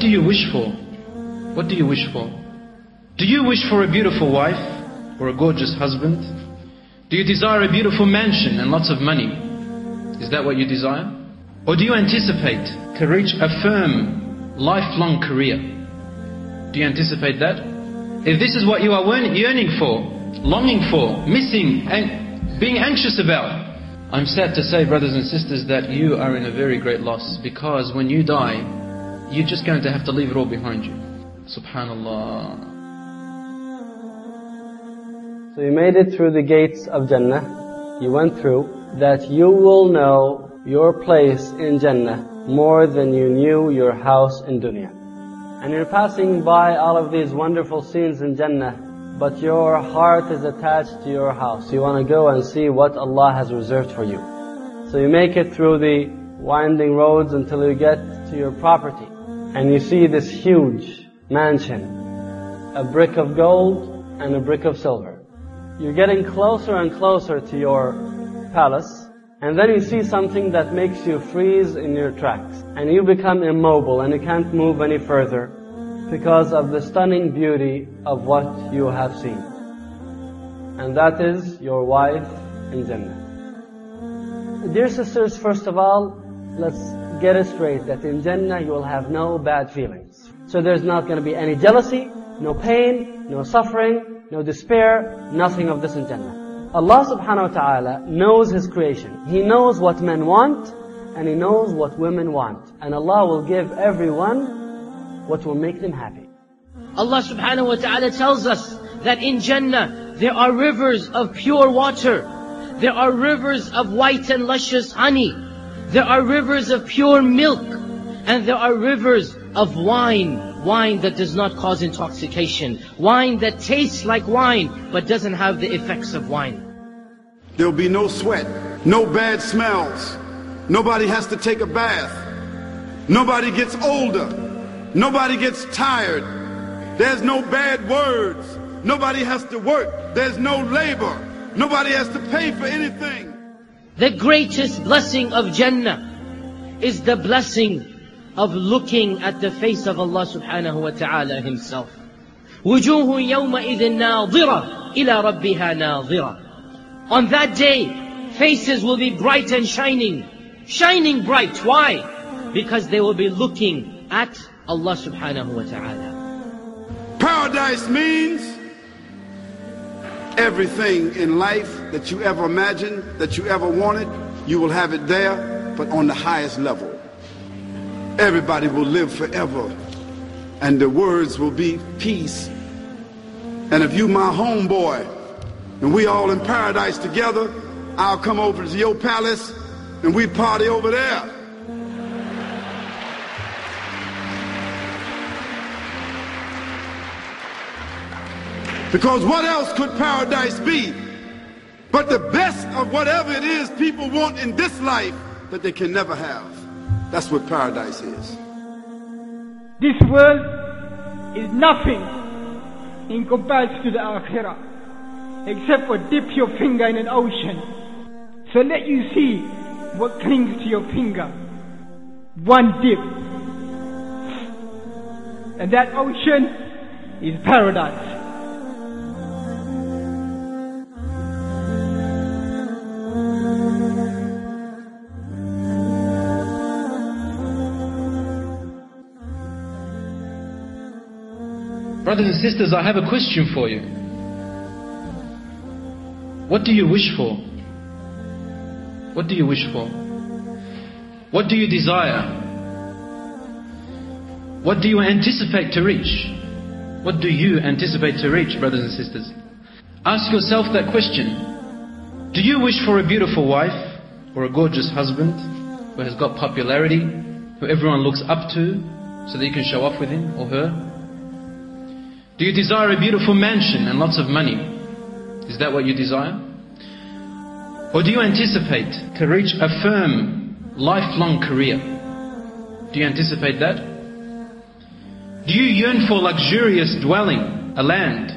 What do you wish for? What do you wish for? Do you wish for a beautiful wife or a gorgeous husband? Do you desire a beautiful mansion and lots of money? Is that what you desire? Or do you anticipate to reach a firm, lifelong career? Do you anticipate that? If this is what you are yearning for, longing for, missing, and being anxious about, I'm sad to say, brothers and sisters, that you are in a very great loss because when you die, you're just going to have to leave it all behind you. Subhanallah. So you made it through the gates of Jannah. You went through that you will know your place in Jannah more than you knew your house in dunya. And you're passing by all of these wonderful scenes in Jannah, but your heart is attached to your house. You want to go and see what Allah has reserved for you. So you make it through the winding roads until you get to your property. And you see this huge mansion, a brick of gold and a brick of silver. You're getting closer and closer to your palace, and then you see something that makes you freeze in your tracks. And you become immobile and you can't move any further because of the stunning beauty of what you have seen. And that is your wife in Jannah. Dear sisters, first of all, let's get it straight that in Jannah you will have no bad feelings. So there's not going to be any jealousy, no pain, no suffering, no despair, nothing of this in Jannah. Allah subhanahu wa ta'ala knows His creation. He knows what men want and He knows what women want. And Allah will give everyone what will make them happy. Allah subhanahu wa ta'ala tells us that in Jannah there are rivers of pure water. There are rivers of white and luscious honey. There are rivers of pure milk. And there are rivers of wine. Wine that does not cause intoxication. Wine that tastes like wine but doesn't have the effects of wine. There'll be no sweat, no bad smells. Nobody has to take a bath. Nobody gets older. Nobody gets tired. There's no bad words. Nobody has to work. There's no labor. Nobody has to pay for anything. The greatest blessing of Jannah is the blessing of looking at the face of Allah subhanahu wa ta'ala himself. وجوه يومئذ ناظرة إلى ربها ناظرة. On that day, faces will be bright and shining. Shining bright. Why? Because they will be looking at Allah subhanahu wa ta'ala. Paradise means everything in life that you ever imagined, that you ever wanted, you will have it there, but on the highest level. Everybody will live forever, and the words will be peace. And if you my homeboy, and we all in paradise together, I'll come over to your palace, and we party over there. Because what else could paradise be but the best of whatever it is people want in this life that they can never have? That's what paradise is. This world is nothing in comparison to the akhirah, except for dip your finger in an ocean. So let you see what clings to your finger. One dip. And that ocean is paradise. Brothers and sisters, I have a question for you. What do you wish for? What do you wish for? What do you desire? What do you anticipate to reach? What do you anticipate to reach, brothers and sisters? Ask yourself that question. Do you wish for a beautiful wife or a gorgeous husband who has got popularity, who everyone looks up to so that you can show off with him or her? Do you desire a beautiful mansion and lots of money? Is that what you desire? Or do you anticipate to reach a firm, lifelong career? Do you anticipate that? Do you yearn for luxurious dwelling, a land,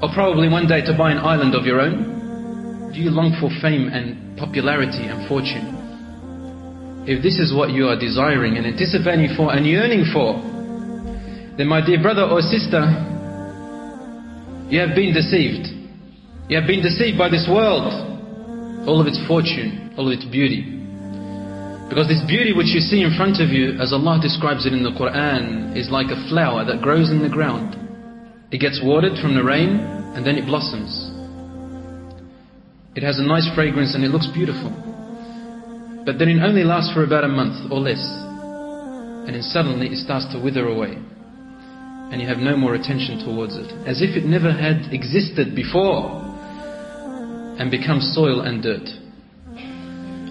or probably one day to buy an island of your own? Do you long for fame and popularity and fortune? If this is what you are desiring and anticipating for and yearning for, then my dear brother or sister, you have been deceived. You have been deceived by this world, all of its fortune, all of its beauty. Because this beauty which you see in front of you, as Allah describes it in the Quran, is like a flower that grows in the ground. It gets watered from the rain and then it blossoms. It has a nice fragrance and it looks beautiful. But then it only lasts for about a month or less. And then suddenly it starts to wither away. And you have no more attention towards it. As if it never had existed before. And becomes soil and dirt.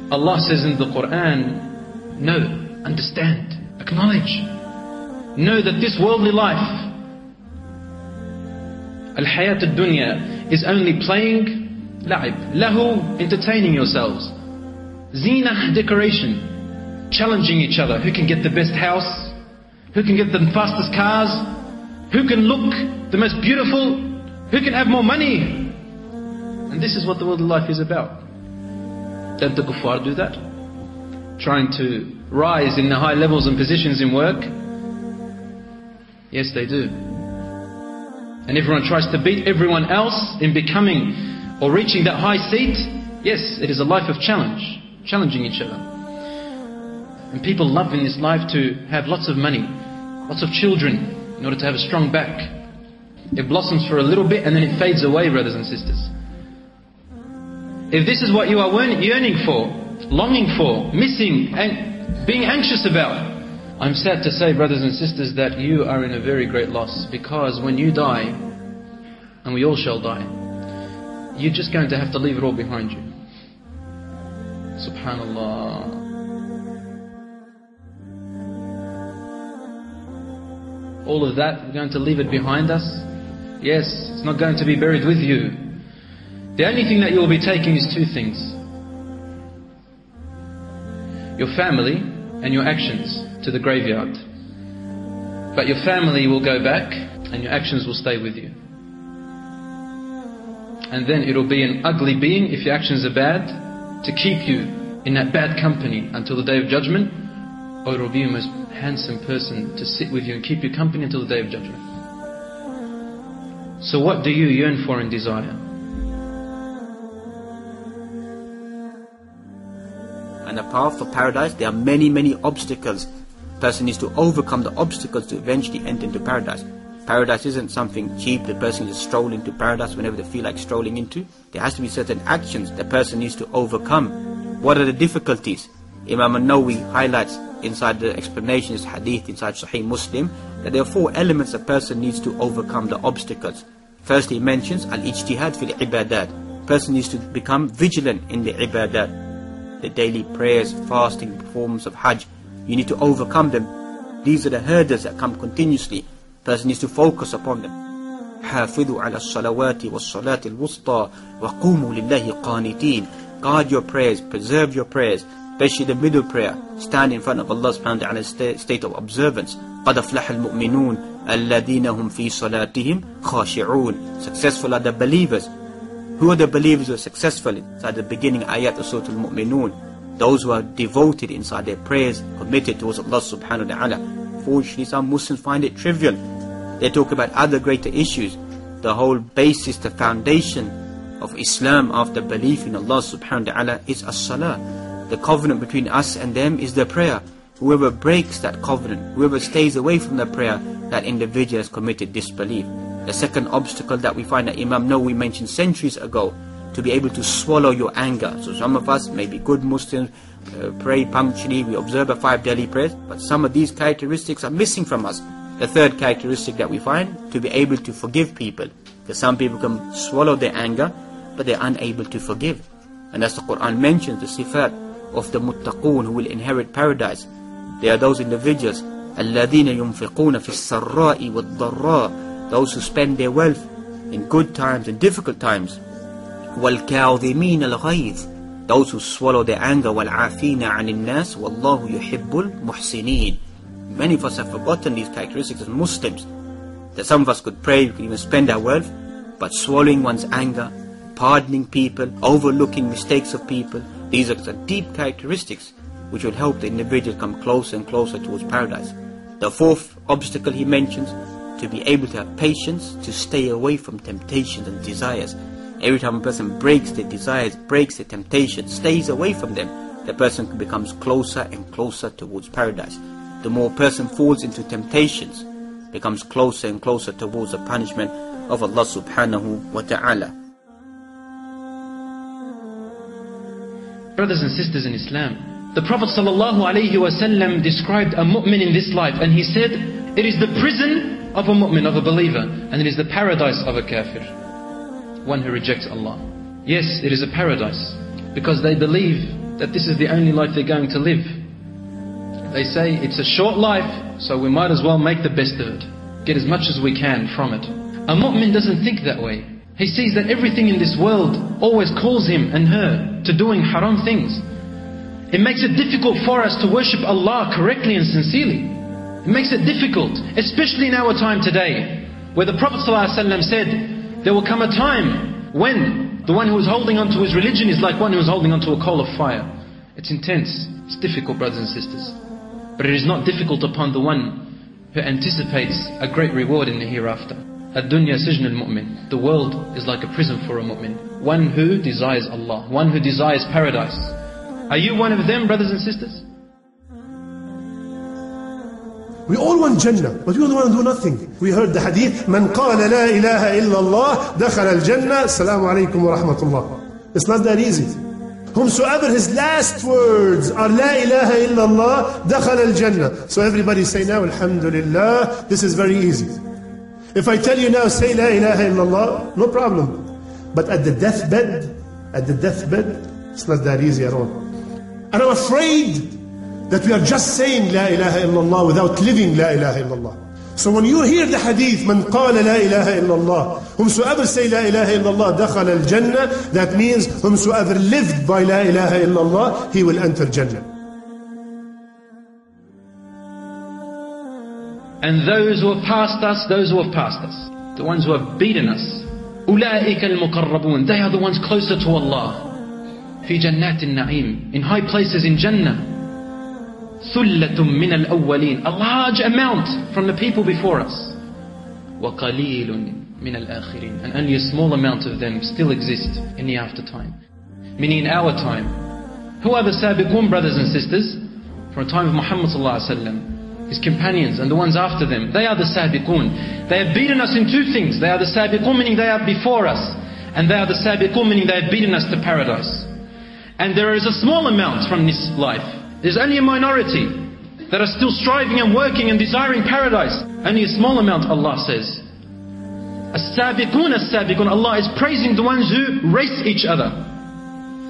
Allah says in the Quran, know, understand, acknowledge. Know that this worldly life, Al-Hayat al-Dunya, is only playing, la'ib, lahu, entertaining yourselves. Zina, decoration, challenging each other. Who can get the best house? Who can get the fastest cars? Who can look the most beautiful? Who can have more money? And this is what the world of life is about. Don't the kuffar do that? Trying to rise in the high levels and positions in work? Yes, they do. And everyone tries to beat everyone else in becoming or reaching that high seat. Yes, it is a life of challenge challenging each other. And people love in this life to have lots of money, lots of children, in order to have a strong back. It blossoms for a little bit and then it fades away, brothers and sisters. If this is what you are yearning for, longing for, missing, and being anxious about, I'm sad to say, brothers and sisters, that you are in a very great loss because when you die, and we all shall die, you're just going to have to leave it all behind you. Subhanallah. All of that, we're going to leave it behind us. Yes, it's not going to be buried with you. The only thing that you will be taking is two things. Your family and your actions to the graveyard. But your family will go back and your actions will stay with you. And then it'll be an ugly being if your actions are bad to keep you in that bad company until the day of judgment, it will be a most handsome person to sit with you and keep you company until the day of judgment. So what do you yearn for and desire? And the path for paradise, there are many, many obstacles. person needs to overcome the obstacles to eventually enter into paradise. Paradise isn't something cheap the person is strolling to paradise whenever they feel like strolling into. There has to be certain actions the person needs to overcome. What are the difficulties? Imam al-Nawawi highlights inside the explanations hadith inside Sahih Muslim that there are four elements a person needs to overcome the obstacles. First he mentions al-ijtihad fil ibadat. Person needs to become vigilant in the ibadat. The daily prayers, fasting, performance of hajj. You need to overcome them. These are the hurdles that come continuously person needs to focus upon them. حافظوا على الصلوات والصلاة الوسطى وقوموا لله قانتين Guard your prayers, preserve your prayers, especially the middle prayer. Stand in front of Allah subhanahu wa ta'ala state of observance. قد أفلح المؤمنون الذين هم في صلاتهم خاشعون Successful are the believers. Who are the believers who are successful? Inside the beginning ayat of Surah Al-Mu'minun. Those who are devoted inside their prayers, committed towards Allah subhanahu wa ta'ala. Unfortunately, some Muslims find it trivial. They talk about other greater issues. The whole basis, the foundation of Islam after belief in Allah subhanahu wa ta'ala is as-salah. The covenant between us and them is the prayer. Whoever breaks that covenant, whoever stays away from the prayer, that individual has committed disbelief. The second obstacle that we find that Imam Nawawi mentioned centuries ago, to be able to swallow your anger. So some of us may be good Muslims, uh, pray punctually, we observe a five daily prayers, but some of these characteristics are missing from us. The third characteristic that we find, to be able to forgive people. Because some people can swallow their anger, but they're unable to forgive. And as the Quran mentions, the sifat of the muttaqun who will inherit paradise. They are those individuals, الَّذِينَ يُنْفِقُونَ فِي السَّرَّاءِ وَالضَّرَّاءِ Those who spend their wealth in good times and difficult times. وَالْكَاظِمِينَ الْغَيْظِ Those who swallow their anger وَالْعَافِينَ عَنِ النَّاسِ وَاللَّهُ يُحِبُّ الْمُحْسِنِينَ Many of us have forgotten these characteristics as Muslims. That some of us could pray, we could even spend our wealth, but swallowing one's anger, pardoning people, overlooking mistakes of people, these are deep characteristics which will help the individual come closer and closer towards paradise. The fourth obstacle he mentions, to be able to have patience, to stay away from temptations and desires. Every time a person breaks their desires, breaks their temptations, stays away from them, the person becomes closer and closer towards paradise. The more a person falls into temptations, becomes closer and closer towards the punishment of Allah subhanahu wa ta'ala. Brothers and sisters in Islam, the Prophet ﷺ described a mu'min in this life and he said, it is the prison of a mu'min, of a believer, and it is the paradise of a kafir, one who rejects Allah. Yes, it is a paradise, because they believe that this is the only life they're going to live. They say it's a short life, so we might as well make the best of it. Get as much as we can from it. A mu'min doesn't think that way. He sees that everything in this world always calls him and her to doing haram things. It makes it difficult for us to worship Allah correctly and sincerely. It makes it difficult, especially in our time today, where the Prophet ﷺ said, there will come a time when the one who is holding onto his religion is like one who is holding onto a coal of fire. It's intense. It's difficult, brothers and sisters. But it is not difficult upon the one who anticipates a great reward in the hereafter. الدنيا سجن المؤمن The world is like a prison for a mu'min. One who desires Allah. One who desires paradise. Are you one of them, brothers and sisters? We all want Jannah, but we don't want to do nothing. We heard the hadith, من قال لا إله إلا الله دخل الجنة السلام عليكم ورحمة الله. It's not that easy. Whomsoever his last words are لا إله إلا الله دخل الجنة. So everybody say now, Alhamdulillah, this is very easy. If I tell you now, say La ilaha illallah, no problem. But at the deathbed, at the deathbed, it's not that easy at all. And I'm afraid that we are just saying La ilaha illallah without living La ilaha illallah. So when you hear the hadith, من قال لا إله إلا الله, whomsoever say لا إله إلا الله دخل الجنة, that means whomsoever lived by لا إله إلا الله, he will enter Jannah. And those who have passed us, those who have passed us, the ones who have beaten us, أولئك المقربون, they are the ones closer to Allah. في جنات النعيم, in high places in Jannah. ثلة من الأولين, a large amount from the people before us. وقليل من الآخرين, and only a small amount of them still exist in the aftertime. Meaning in our time. Who are the sabiqun brothers and sisters? From the time of Muhammad sallallahu alaihi wasallam his companions and the ones after them. They are the sabiqun. They have beaten us in two things. They are the sabiqun meaning they are before us. And they are the sabiqun meaning they have beaten us to paradise. And there is a small amount from this life. There's only a minority that are still striving and working and desiring paradise. Only a small amount, Allah says. As-sabiqun, as-sabiqun. Allah is praising the ones who race each other.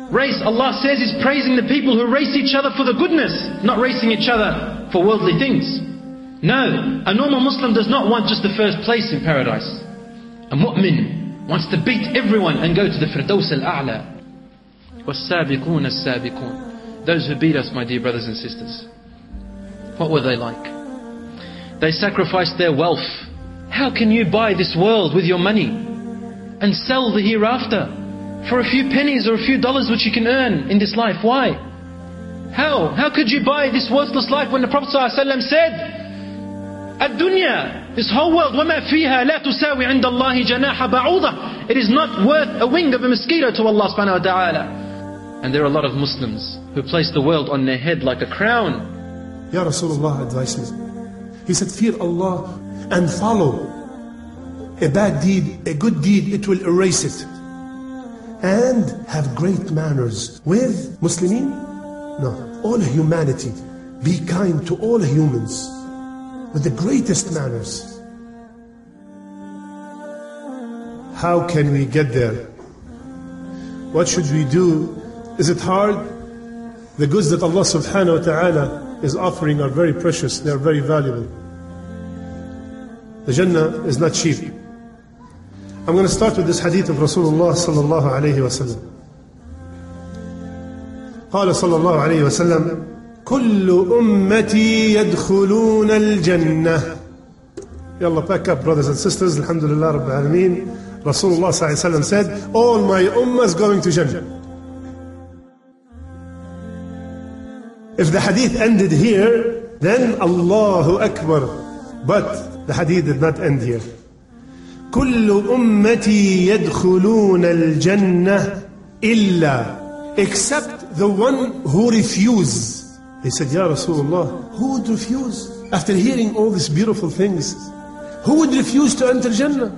Race, Allah says, is praising the people who race each other for the goodness, not racing each other for worldly things. No, a normal Muslim does not want just the first place in paradise. A mu'min wants to beat everyone and go to the Firdaus al-A'la. وَالسَّابِقُونَ السَّابِقُونَ Those who beat us, my dear brothers and sisters. What were they like? They sacrificed their wealth. How can you buy this world with your money and sell the hereafter for a few pennies or a few dollars which you can earn in this life? Why? How? How could you buy this worthless life when the Prophet ﷺ said, الدنيا, this whole world, وما فيها لا تساوي عند الله جناح بعوضة. It is not worth a wing of a mosquito to Allah subhanahu wa ta'ala. And there are a lot of Muslims who place the world on their head like a crown. Ya Rasulullah advised me. He said, fear Allah and follow. A bad deed, a good deed, it will erase it. And have great manners with Muslimin? no, all humanity. Be kind to all humans with the greatest manners. How can we get there? What should we do? Is it hard? The goods that Allah subhanahu wa ta'ala is offering are very precious, they are very valuable. The Jannah is not cheap. I'm going to start with this hadith of Rasulullah sallallahu alayhi wa sallam. قال صلى الله عليه وسلم كل أمتي يدخلون الجنة يلا back up brothers and sisters Alhamdulillah رب العالمين Rasulullah صلى الله عليه وسلم said all my ummah is going to Jannah if the hadith ended here Then Allahu Akbar. But the hadith did not end here. كل أمتي يدخلون الجنة إلا except the one who refused. They said, Ya Rasulullah, who would refuse? After hearing all these beautiful things, who would refuse to enter Jannah?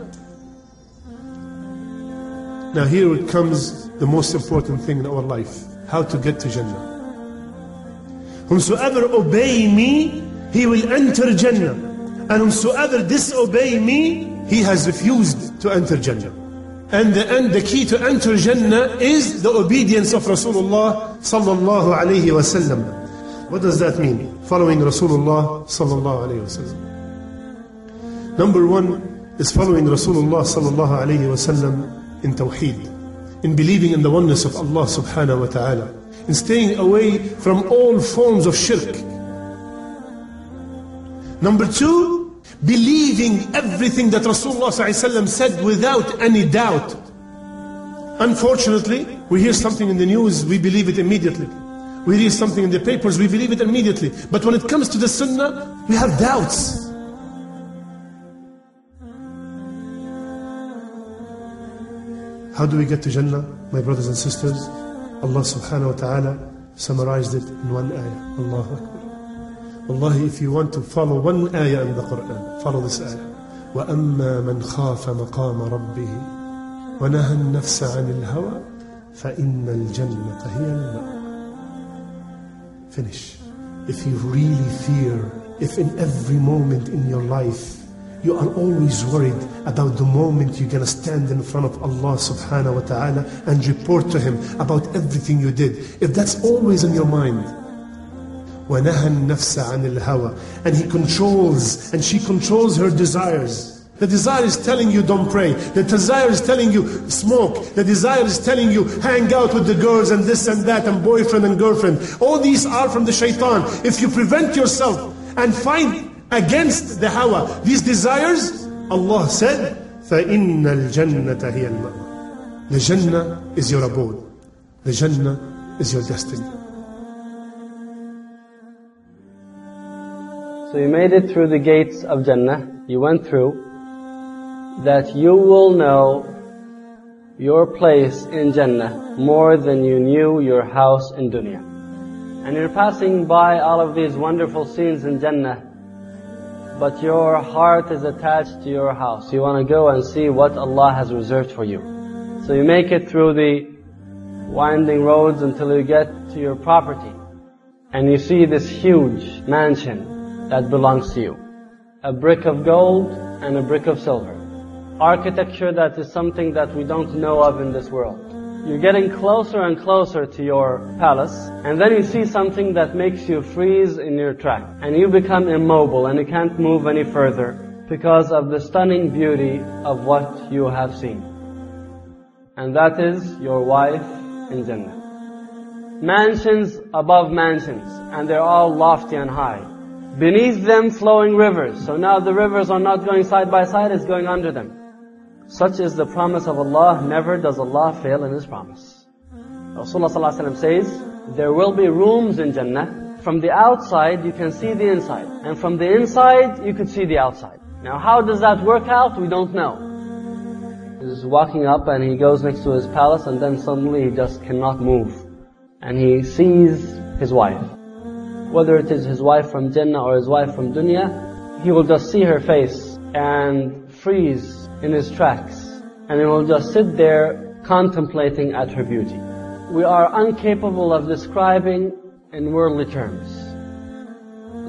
Now here it comes the most important thing in our life. How to get to Jannah. Whomsoever obey me, he will enter Jannah. And whomsoever disobey me, he has refused to enter Jannah. And the, and the key to enter Jannah is the obedience of Rasulullah sallallahu alayhi wasallam. What does that mean? Following Rasulullah sallallahu alayhi wasallam. Number one is following Rasulullah sallallahu alayhi wasallam in Tawheed, in believing in the oneness of Allah subhanahu wa ta'ala, in staying away from all forms of shirk. Number two, believing everything that Rasulullah said without any doubt. Unfortunately, we hear something in the news, we believe it immediately. We read something in the papers, we believe it immediately. But when it comes to the Sunnah, we have doubts. How do we get to Jannah, my brothers and sisters? Allah subhanahu wa ta'ala summarized it in one ayah. Allahu Akbar. Wallahi, if you want to follow one ayah in the Quran, follow this ayah. وأما من خاف مقام ربه ونهى النفس عن الهوى فإن الجنة هي المأوى Finish. If you really fear, if in every moment in your life you are always worried about the moment you're going to stand in front of Allah subhanahu wa ta'ala and report to Him about everything you did. If that's always in your mind, وَنَهَى النَّفْسَ عَنِ الْهَوَى And He controls, and she controls her desires. The desire is telling you don't pray. The desire is telling you smoke. The desire is telling you hang out with the girls and this and that and boyfriend and girlfriend. All these are from the shaitan. If you prevent yourself and find against the hawa, these desires, Allah said, فَإِنَّ الْجَنَّةَ هِيَ الْمَأْوَى The Jannah is your abode. The Jannah is your destiny. So you made it through the gates of Jannah. You went through. That you will know your place in Jannah more than you knew your house in dunya. And you're passing by all of these wonderful scenes in Jannah but your heart is attached to your house. You want to go and see what Allah has reserved for you. So you make it through the winding roads until you get to your property. And you see this huge mansion that belongs to you. A brick of gold and a brick of silver. Architecture that is something that we don't know of in this world. You're getting closer and closer to your palace, and then you see something that makes you freeze in your track. And you become immobile and you can't move any further because of the stunning beauty of what you have seen. And that is your wife in Jannah. Mansions above mansions, and they're all lofty and high. Beneath them flowing rivers. So now the rivers are not going side by side, it's going under them. Such is the promise of Allah, never does Allah fail in His promise. Rasulullah ﷺ says, there will be rooms in Jannah. From the outside, you can see the inside. And from the inside, you can see the outside. Now how does that work out? We don't know. He's walking up and he goes next to his palace and then suddenly he just cannot move. And he sees his wife. Whether it is his wife from Jannah or his wife from dunya, he will just see her face and freeze in his tracks and he will just sit there contemplating at her beauty. We are incapable of describing in worldly terms.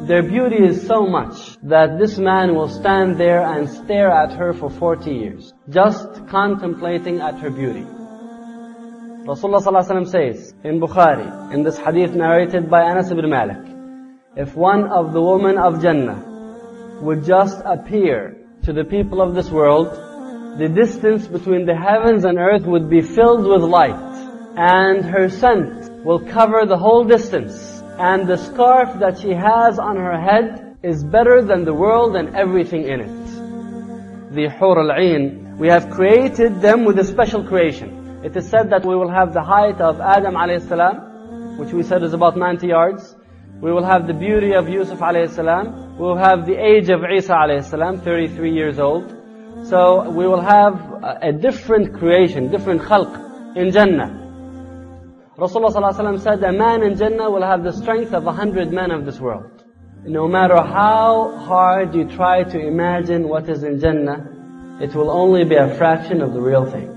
Their beauty is so much that this man will stand there and stare at her for 40 years, just contemplating at her beauty. Rasulullah ﷺ says in Bukhari, in this hadith narrated by Anas ibn Malik, if one of the women of Jannah would just appear to the people of this world, the distance between the heavens and earth would be filled with light. And her scent will cover the whole distance. And the scarf that she has on her head is better than the world and everything in it. The Hur al-Ain, we have created them with a special creation. It is said that we will have the height of Adam alayhi salam, which we said is about 90 yards. We will have the beauty of Yusuf alayhi salam. We will have the age of Isa alayhi salam, 33 years old. So we will have a different creation, different khalq in Jannah. Rasulullah ﷺ said, a man in Jannah will have the strength of a hundred men of this world. No matter how hard you try to imagine what is in Jannah, it will only be a fraction of the real thing.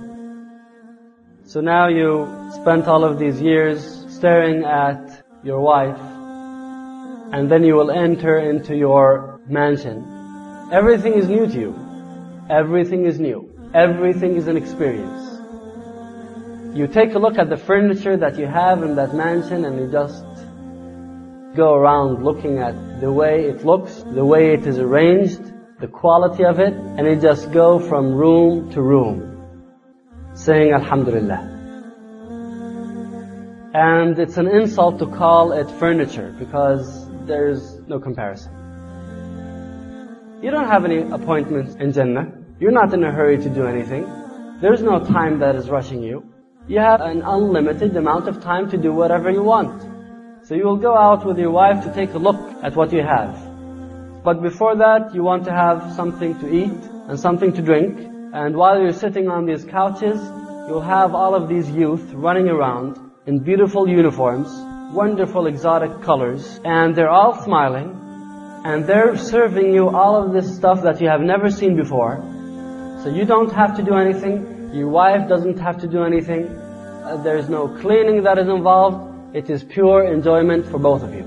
So now you spent all of these years staring at your wife, and then you will enter into your mansion. Everything is new to you. Everything is new. Everything is an experience. You take a look at the furniture that you have in that mansion and you just go around looking at the way it looks, the way it is arranged, the quality of it, and you just go from room to room, saying Alhamdulillah. And it's an insult to call it furniture because there's no comparison. You don't have any appointments in Jannah. You're not in a hurry to do anything. There's no time that is rushing you. You have an unlimited amount of time to do whatever you want. So you will go out with your wife to take a look at what you have. But before that, you want to have something to eat and something to drink. And while you're sitting on these couches, you'll have all of these youth running around in beautiful uniforms, wonderful exotic colors, and they're all smiling, and they're serving you all of this stuff that you have never seen before. So you don't have to do anything. Your wife doesn't have to do anything. Uh, there's no cleaning that is involved. It is pure enjoyment for both of you.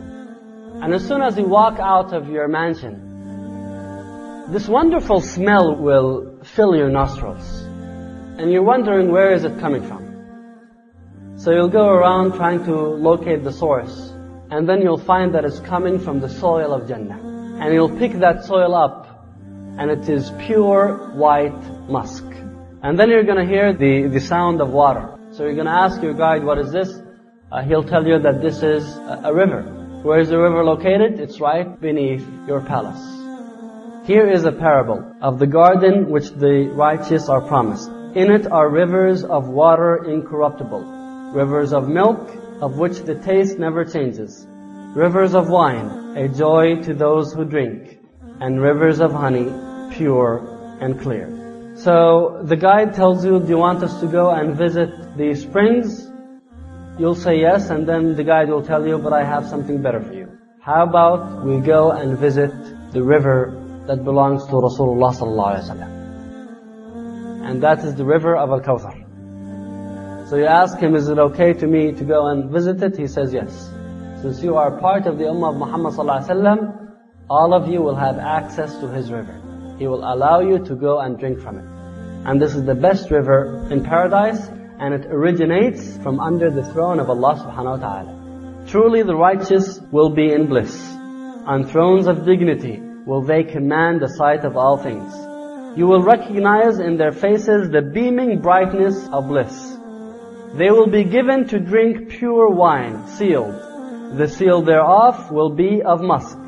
And as soon as you walk out of your mansion, this wonderful smell will fill your nostrils. And you're wondering where is it coming from. So you'll go around trying to locate the source. And then you'll find that it's coming from the soil of Jannah. And you'll pick that soil up. And it is pure white musk. And then you're going to hear the, the sound of water. So you're going to ask your guide, what is this? Uh, he'll tell you that this is a, a river. Where is the river located? It's right beneath your palace. Here is a parable of the garden which the righteous are promised. In it are rivers of water incorruptible, rivers of milk of which the taste never changes, rivers of wine, a joy to those who drink, and rivers of honey, pure and clear. So the guide tells you, do you want us to go and visit the springs? You'll say yes, and then the guide will tell you, but I have something better for you. How about we go and visit the river that belongs to Rasulullah sallallahu alaihi wasallam? And that is the river of Al-Kawthar. So you ask him, is it okay to me to go and visit it? He says yes. Since you are part of the Ummah of Muhammad wasallam, all of you will have access to his river. He will allow you to go and drink from it. And this is the best river in paradise, and it originates from under the throne of Allah subhanahu wa ta'ala. Truly the righteous will be in bliss. On thrones of dignity will they command the sight of all things. You will recognize in their faces the beaming brightness of bliss. They will be given to drink pure wine, sealed. The seal thereof will be of musk.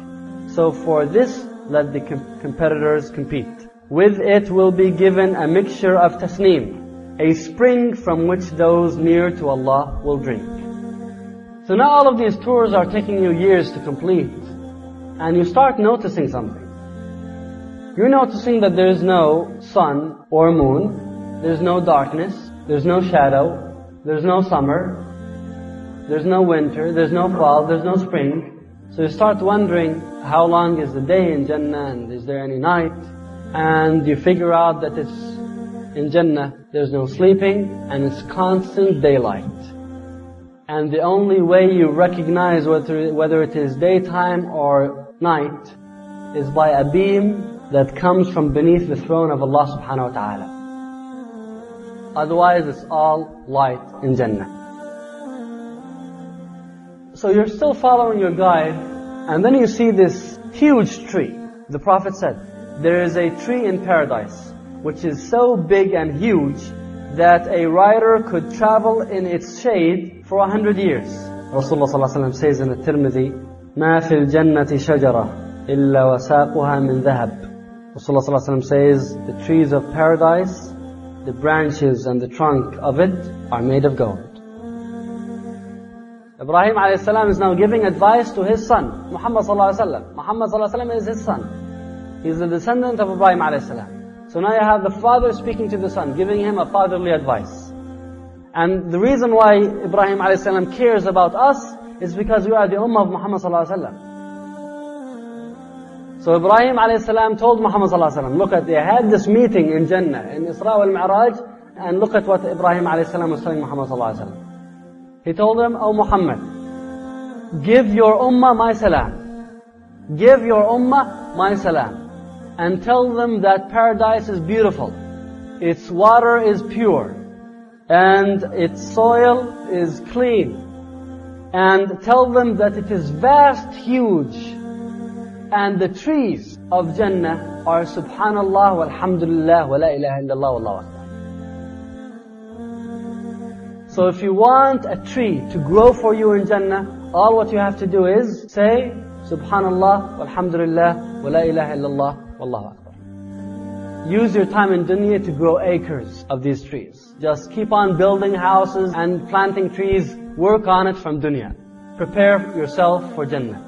So for this, let the com- competitors compete. With it will be given a mixture of tasneem, a spring from which those near to Allah will drink. So now all of these tours are taking you years to complete. And you start noticing something. You're noticing that there's no sun or moon, there's no darkness, there's no shadow, there's no summer, there's no winter, there's no fall, there's no spring. So you start wondering, how long is the day in Jannah and is there any night? And you figure out that it's in Jannah, there's no sleeping and it's constant daylight. And the only way you recognize whether, whether it is daytime or night is by a beam that comes from beneath the throne of Allah subhanahu wa ta'ala. Otherwise it's all light in Jannah. So you're still following your guide, and then you see this huge tree. The Prophet said, there is a tree in paradise, which is so big and huge that a rider could travel in its shade for a hundred years. Rasulullah ﷺ says in the Tirmidhi, ما في الجنة شجرة إلا وساقها من ذهب. Rasulullah ﷺ says, the trees of paradise, the branches and the trunk of it are made of gold. Ibrahim salam is now giving advice to his son, Muhammad wasallam. Muhammad wasallam is his son. He's the descendant of Ibrahim salam. So now you have the father speaking to the son, giving him a fatherly advice. And the reason why Ibrahim salam cares about us is because we are the ummah of Muhammad wasallam. So Ibrahim alayhi told Muhammad sallallahu look at, they had this meeting in Jannah, in Isra wal Mi'raj, and look at what Ibrahim alayhi salam was telling Muhammad sallallahu. He told him, O Muhammad, give your ummah my salam. Give your ummah my salam. And tell them that paradise is beautiful. Its water is pure. And its soil is clean. And tell them that it is vast, huge. And the trees of Jannah are subhanallah walhamdulillah wa la ilaha illallah wallahu akbar. So if you want a tree to grow for you in Jannah, all what you have to do is say, Subhanallah, walhamdulillah, wa la ilaha illallah, wallahu akbar. Use your time in dunya to grow acres of these trees. Just keep on building houses and planting trees. Work on it from dunya. Prepare yourself for Jannah.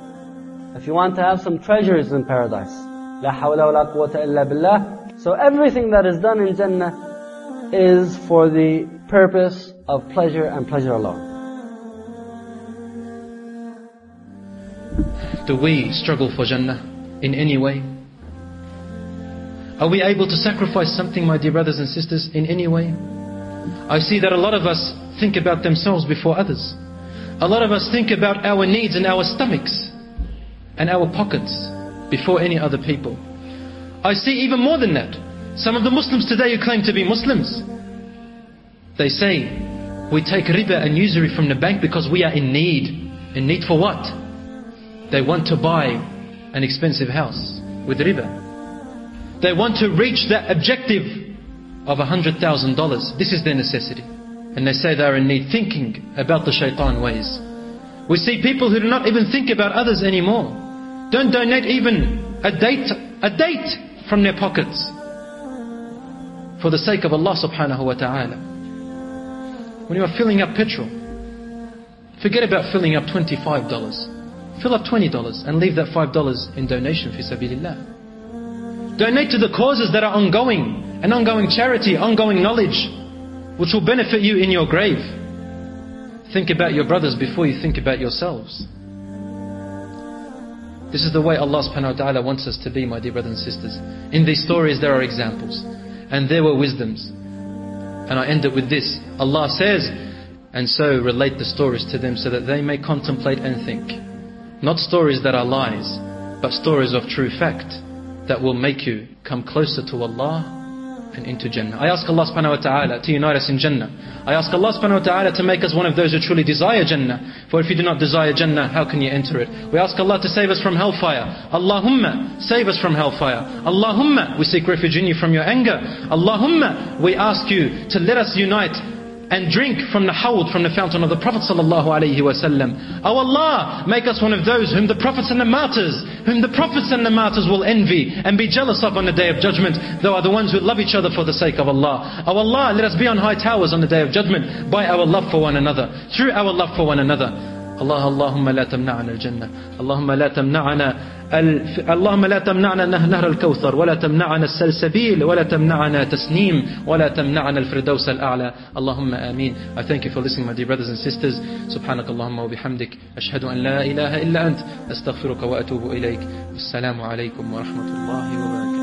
If you want to have some treasures in paradise. Hawla wa la quwwata illa billah. So everything that is done in Jannah is for the purpose of pleasure and pleasure alone. Do we struggle for Jannah in any way? Are we able to sacrifice something, my dear brothers and sisters, in any way? I see that a lot of us think about themselves before others. A lot of us think about our needs and our stomachs and our pockets before any other people. I see even more than that. Some of the Muslims today who claim to be Muslims, they say, we take riba and usury from the bank because we are in need. In need for what? They want to buy an expensive house with riba. They want to reach that objective of $100,000. This is their necessity. And they say they are in need thinking about the shaitan ways. We see people who do not even think about others anymore. Don't donate even a date, a date from their pockets. For the sake of Allah subhanahu wa ta'ala. When you are filling up petrol, forget about filling up $25. Fill up $20 and leave that $5 in donation fi sabilillah. Donate to the causes that are ongoing, an ongoing charity, ongoing knowledge, which will benefit you in your grave. Think about your brothers before you think about yourselves. This is the way Allah subhanahu wa ta'ala wants us to be, my dear brothers and sisters. In these stories there are examples. And there were wisdoms. And I end it with this. Allah says, and so relate the stories to them so that they may contemplate and think. Not stories that are lies, but stories of true fact that will make you come closer to Allah and into Jannah. I ask Allah subhanahu wa ta'ala to unite us in Jannah. I ask Allah subhanahu wa ta'ala to make us one of those who truly desire Jannah. For if you do not desire Jannah, how can you enter it? We ask Allah to save us from hellfire. Allahumma, save us from hellfire. Allahumma, we seek refuge in you from your anger. Allahumma, we ask you to let us unite and drink from the hawd, from the fountain of the Prophet sallallahu alaihi wasallam. Oh Allah, make us one of those whom the prophets and the martyrs, whom the prophets and the martyrs will envy and be jealous of on the day of judgment. They are the ones who love each other for the sake of Allah. Oh Allah, let us be on high towers on the day of judgment by our love for one another, through our love for one another. الله اللهم لا تمنعنا الجنة. اللهم لا تمنعنا ال... اللهم لا تمنعنا نهر الكوثر ولا تمنعنا السلسبيل ولا تمنعنا تسنيم ولا تمنعنا الفردوس الأعلى. اللهم آمين. I thank you for listening my dear brothers and sisters. سبحانك اللهم وبحمدك. أشهد أن لا إله إلا أنت. أستغفرك وأتوب إليك. والسلام عليكم ورحمة الله وبركاته.